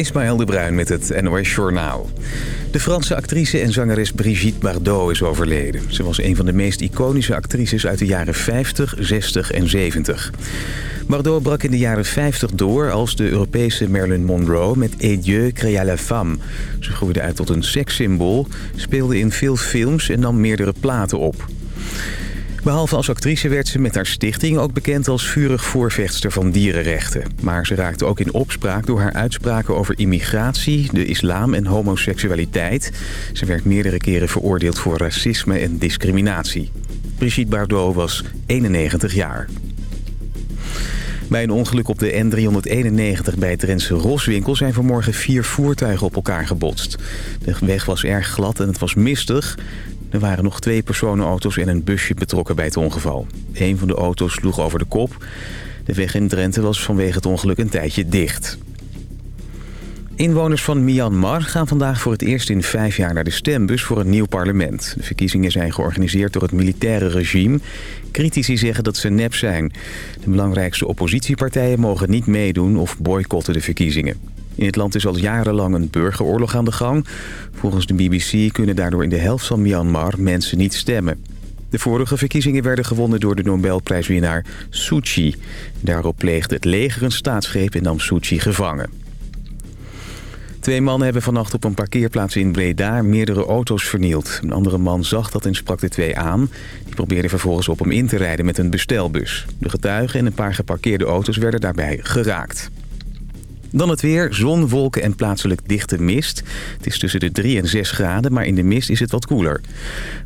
Ismaël de Bruin met het NOS Journaal. De Franse actrice en zangeres Brigitte Bardot is overleden. Ze was een van de meest iconische actrices uit de jaren 50, 60 en 70. Bardot brak in de jaren 50 door als de Europese Marilyn Monroe met Et Dieu créa la femme. Ze groeide uit tot een sekssymbool, speelde in veel films en nam meerdere platen op. Behalve als actrice werd ze met haar stichting ook bekend als vurig voorvechtster van dierenrechten. Maar ze raakte ook in opspraak door haar uitspraken over immigratie, de islam en homoseksualiteit. Ze werd meerdere keren veroordeeld voor racisme en discriminatie. Brigitte Bardot was 91 jaar. Bij een ongeluk op de N391 bij het Drentse Roswinkel zijn vanmorgen vier voertuigen op elkaar gebotst. De weg was erg glad en het was mistig. Er waren nog twee personenauto's en een busje betrokken bij het ongeval. Een van de auto's sloeg over de kop. De weg in Drenthe was vanwege het ongeluk een tijdje dicht. Inwoners van Myanmar gaan vandaag voor het eerst in vijf jaar naar de stembus voor een nieuw parlement. De verkiezingen zijn georganiseerd door het militaire regime. Critici zeggen dat ze nep zijn. De belangrijkste oppositiepartijen mogen niet meedoen of boycotten de verkiezingen. In het land is al jarenlang een burgeroorlog aan de gang. Volgens de BBC kunnen daardoor in de helft van Myanmar mensen niet stemmen. De vorige verkiezingen werden gewonnen door de Nobelprijswinnaar Suu Kyi. Daarop pleegde het leger een staatsgreep en nam Suu Kyi gevangen. Twee mannen hebben vannacht op een parkeerplaats in Breda meerdere auto's vernield. Een andere man zag dat en sprak de twee aan. Die probeerde vervolgens op hem in te rijden met een bestelbus. De getuigen en een paar geparkeerde auto's werden daarbij geraakt. Dan het weer, zon, wolken en plaatselijk dichte mist. Het is tussen de 3 en 6 graden, maar in de mist is het wat koeler.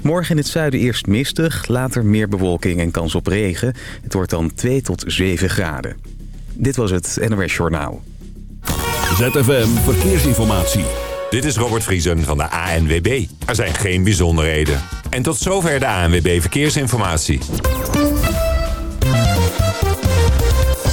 Morgen in het zuiden eerst mistig, later meer bewolking en kans op regen. Het wordt dan 2 tot 7 graden. Dit was het NOS Journaal. ZFM Verkeersinformatie. Dit is Robert Vriesen van de ANWB. Er zijn geen bijzonderheden. En tot zover de ANWB Verkeersinformatie.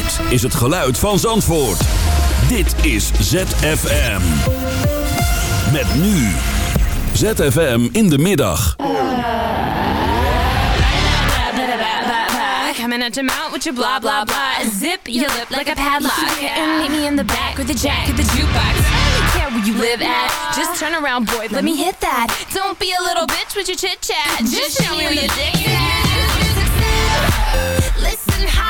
Dit is het geluid van Zandvoort. Dit is ZFM. Met nu. ZFM in de middag. Coming at your mouth with your blah blah blah. Zip your lip like a padlock. And meet me in the back with the jack of the jukebox. Care where you live at. Just turn around, boy. Let me hit that. Don't be a little bitch with your chit chat. Just show me where your dick is. Listen, high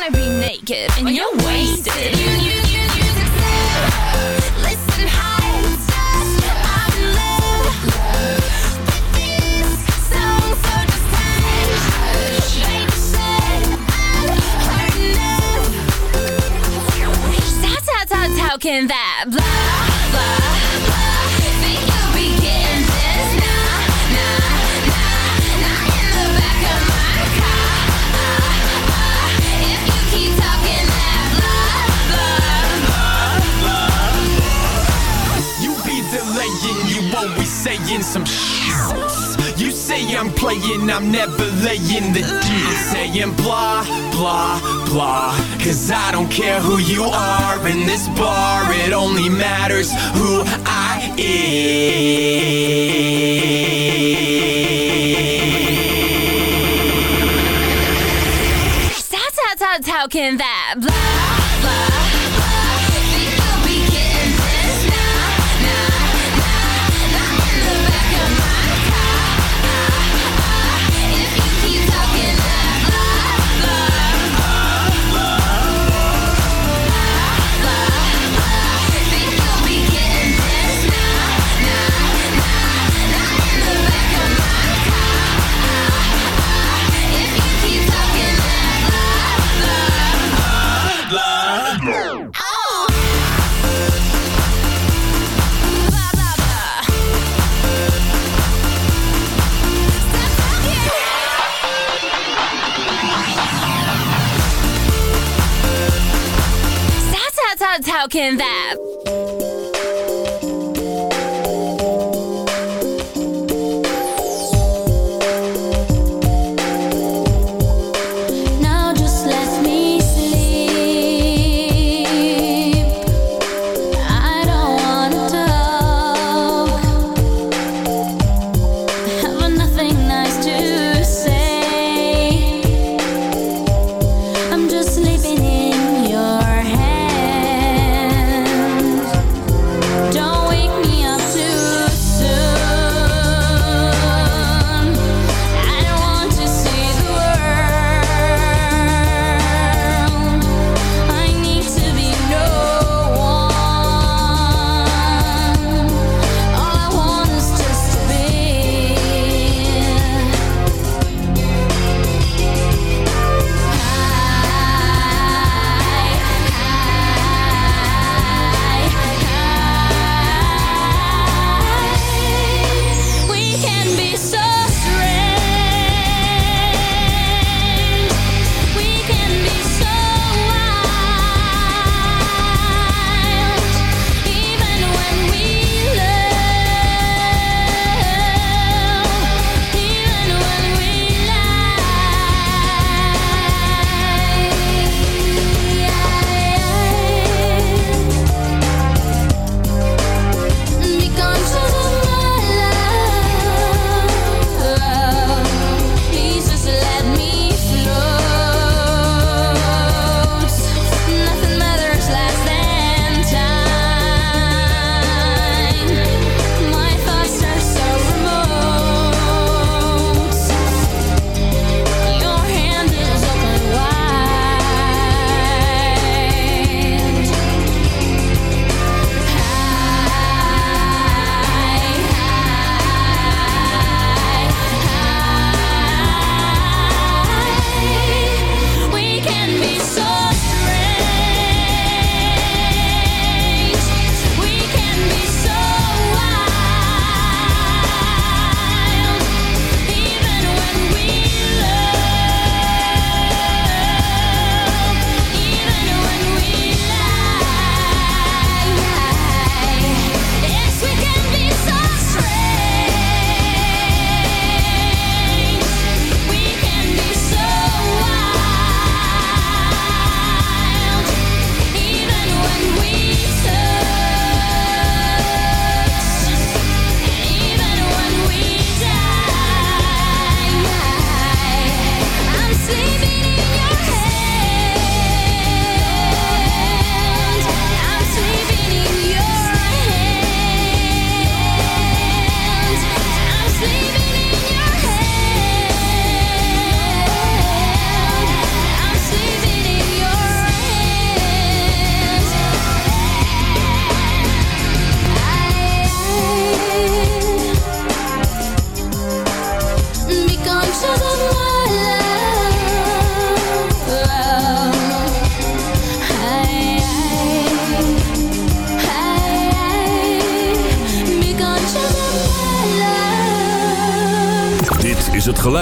gonna be naked and you're wasted. You, you, you, you Listen, high I'm in love with this song, so just hush. Baby said I've heard enough. Stop, stop, stop talking that blah. Some shit. You say I'm playing, I'm never laying the deal. Saying blah, blah, blah. Cause I don't care who you are in this bar, it only matters who I am. Stop, stop, stop talking that blah, blah, How can that.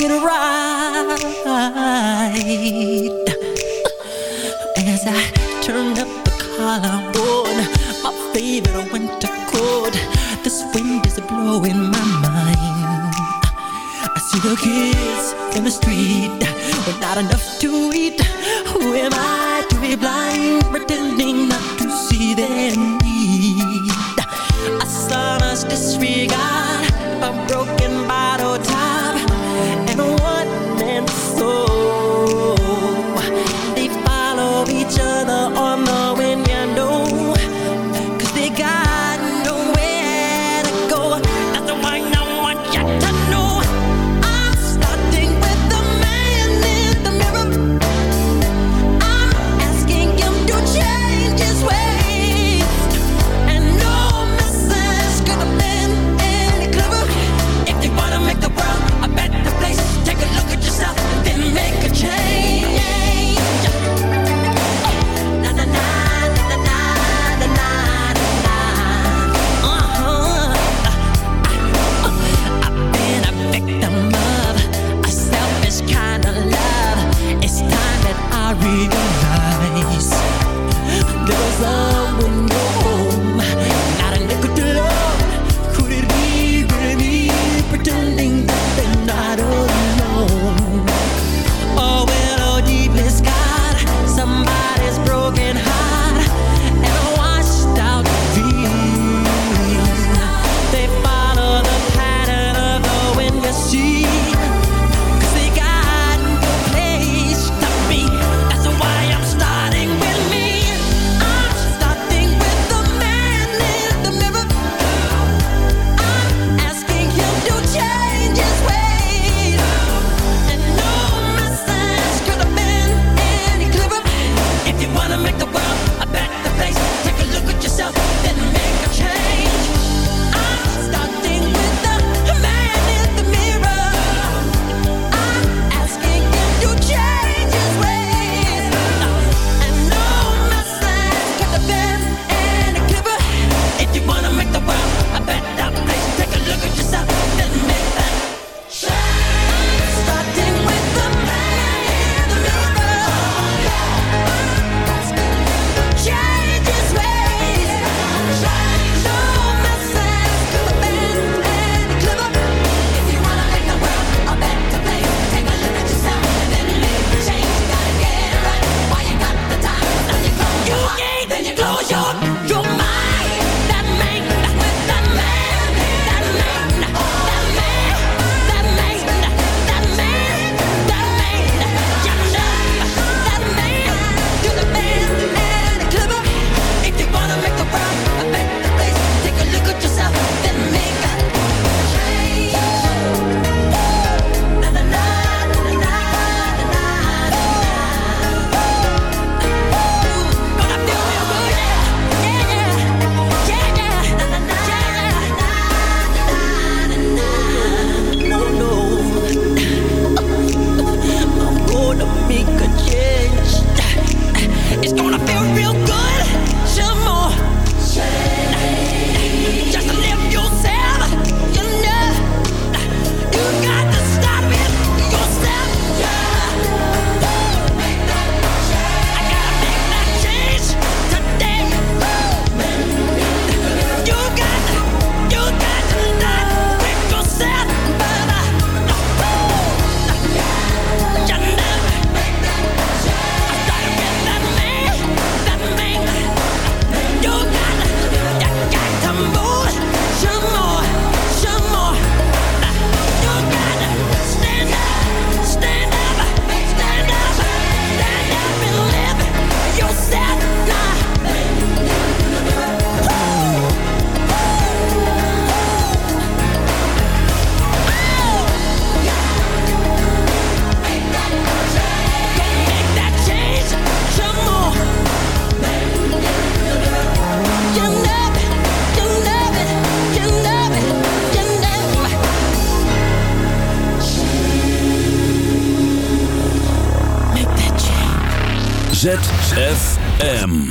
Make it right. ZFM.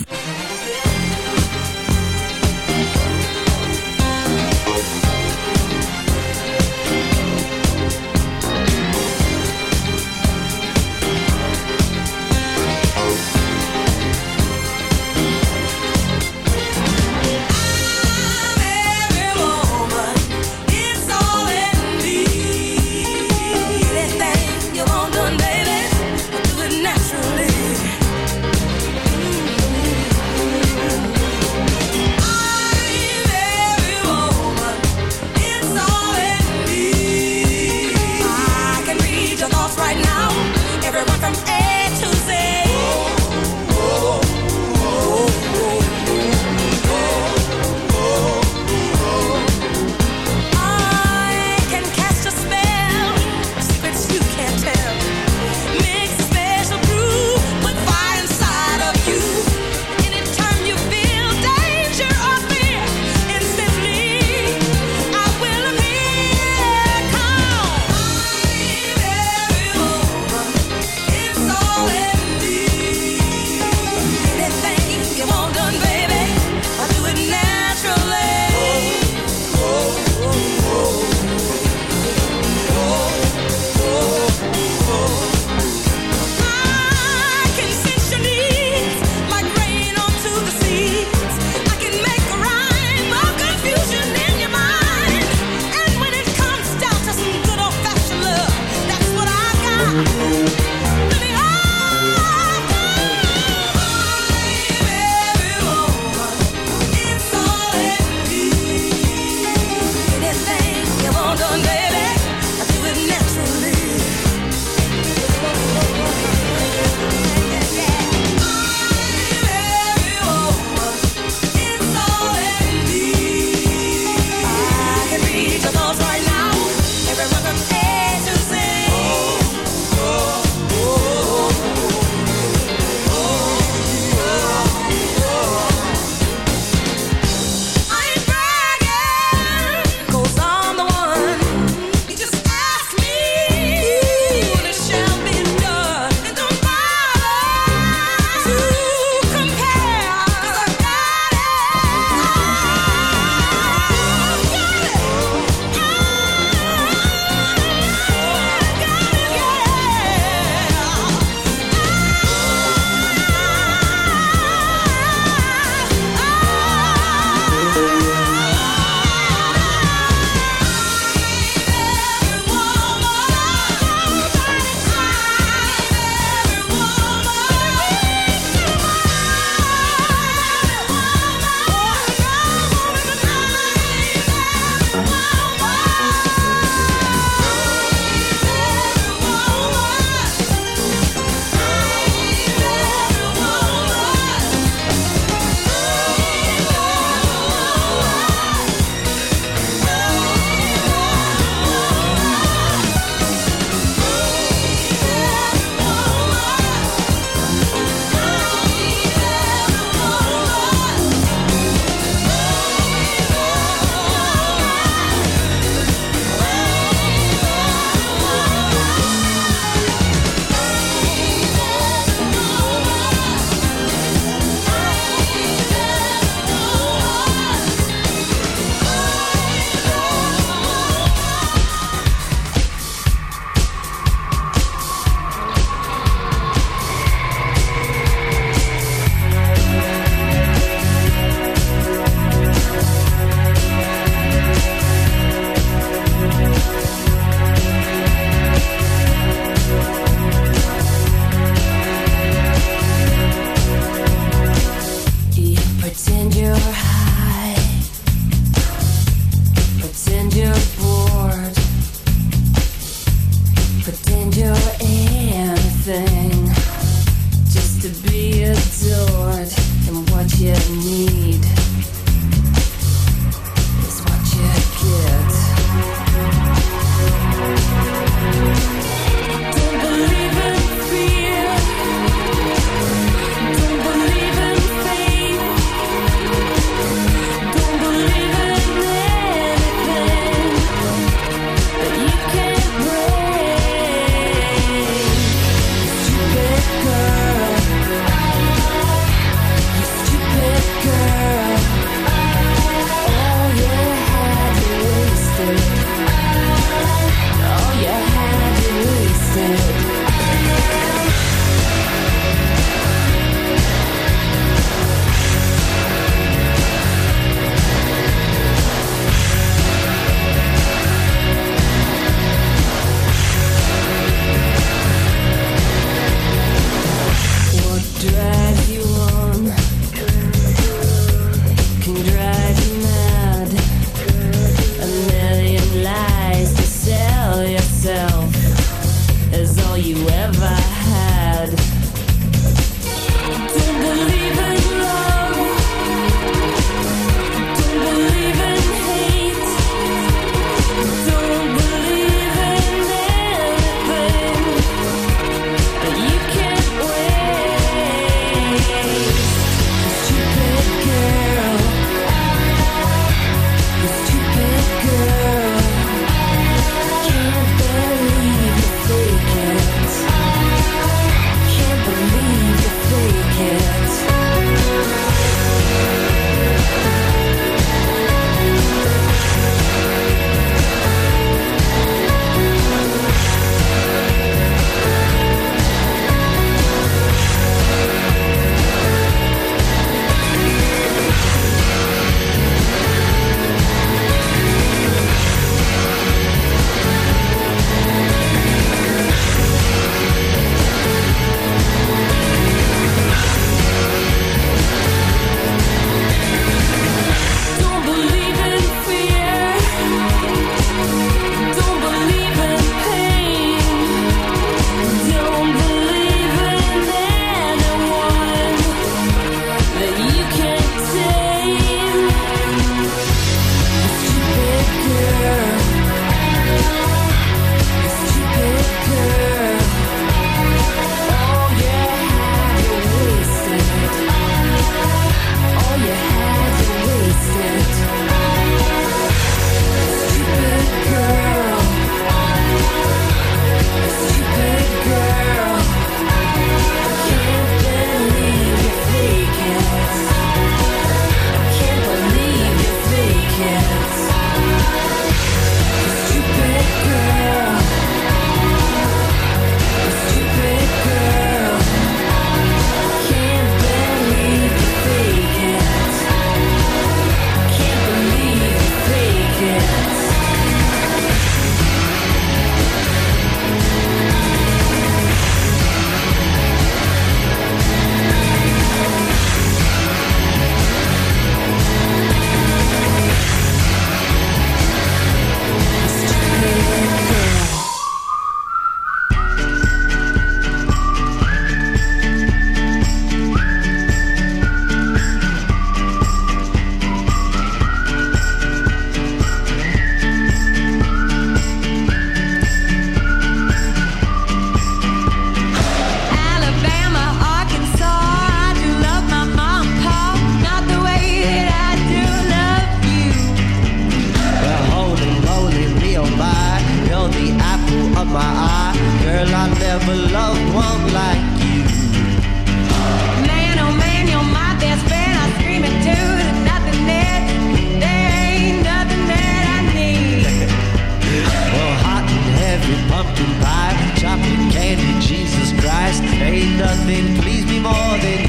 nothing pleased me more than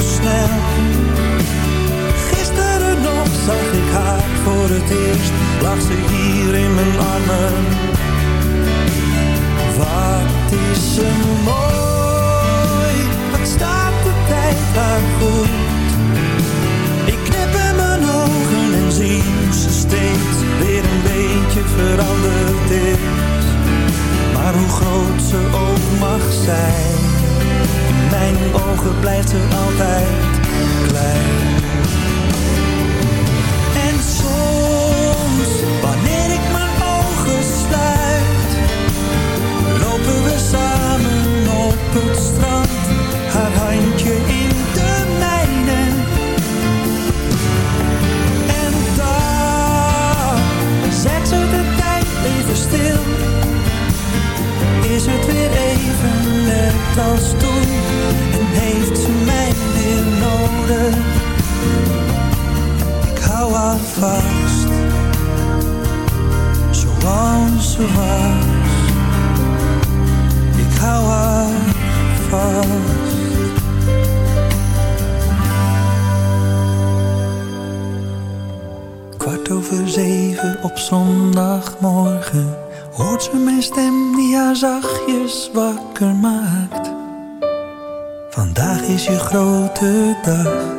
snel. Gisteren nog zag ik haar voor het eerst, lag ze hier in mijn armen. Je grote dag.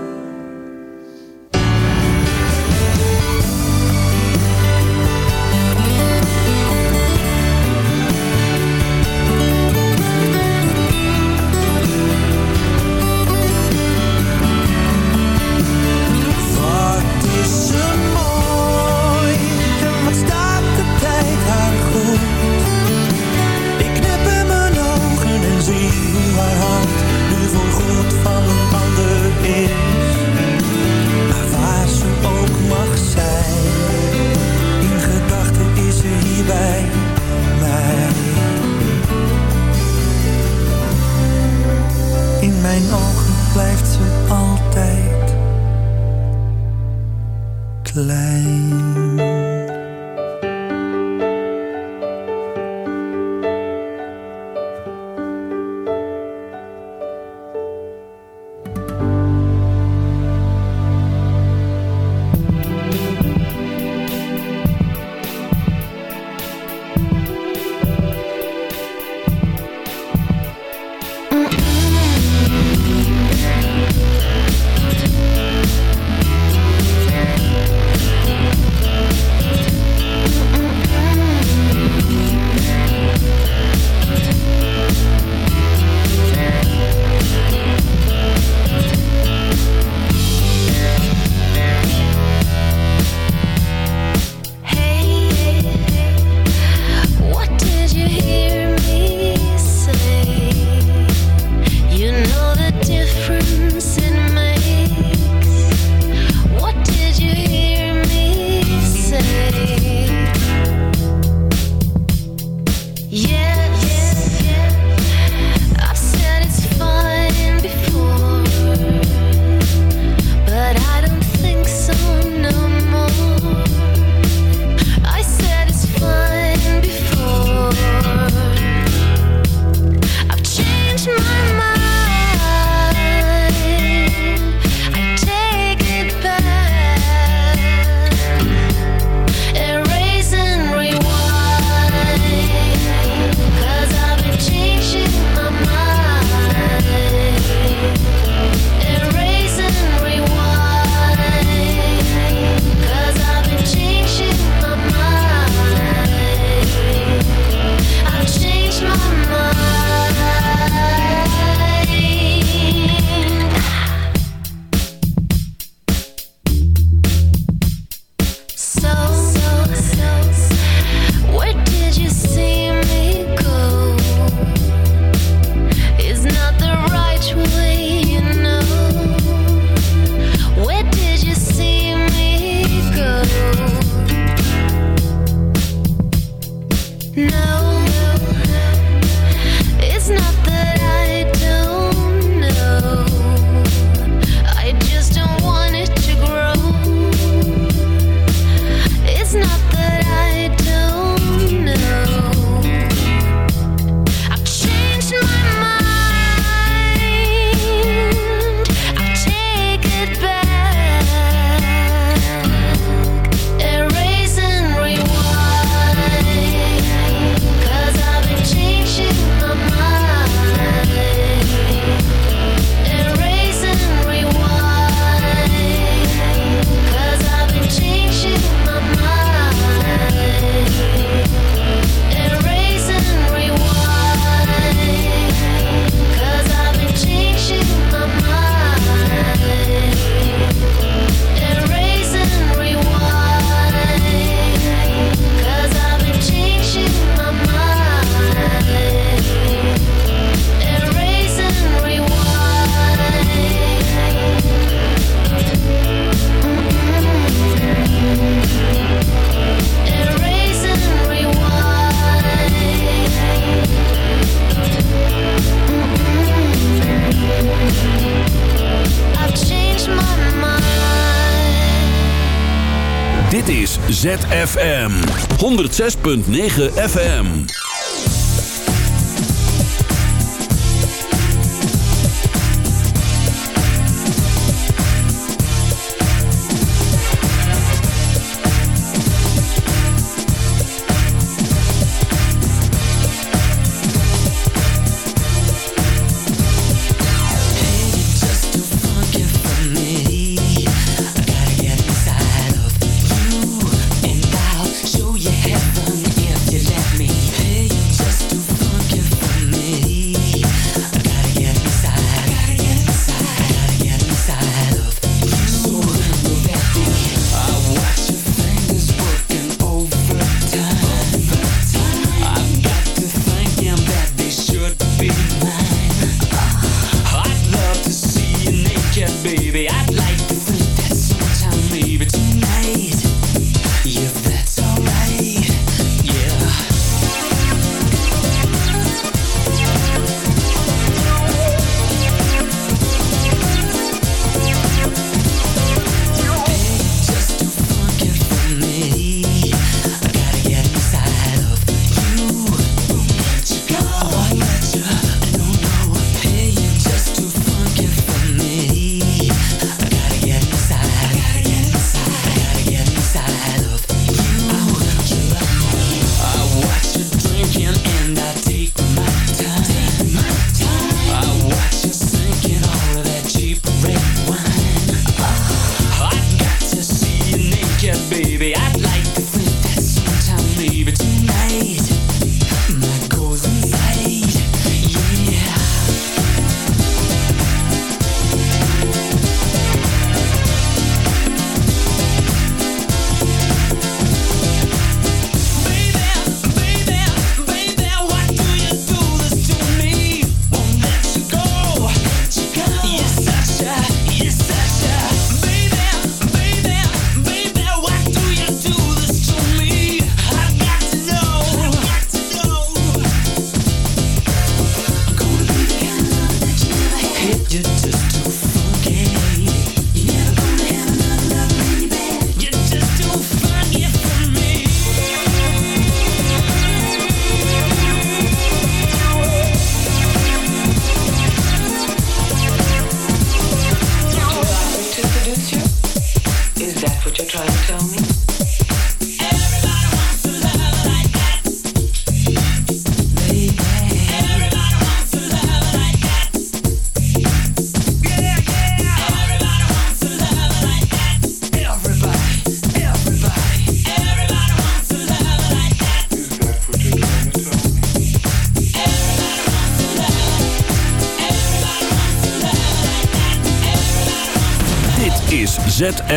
ZFM. 106.9 FM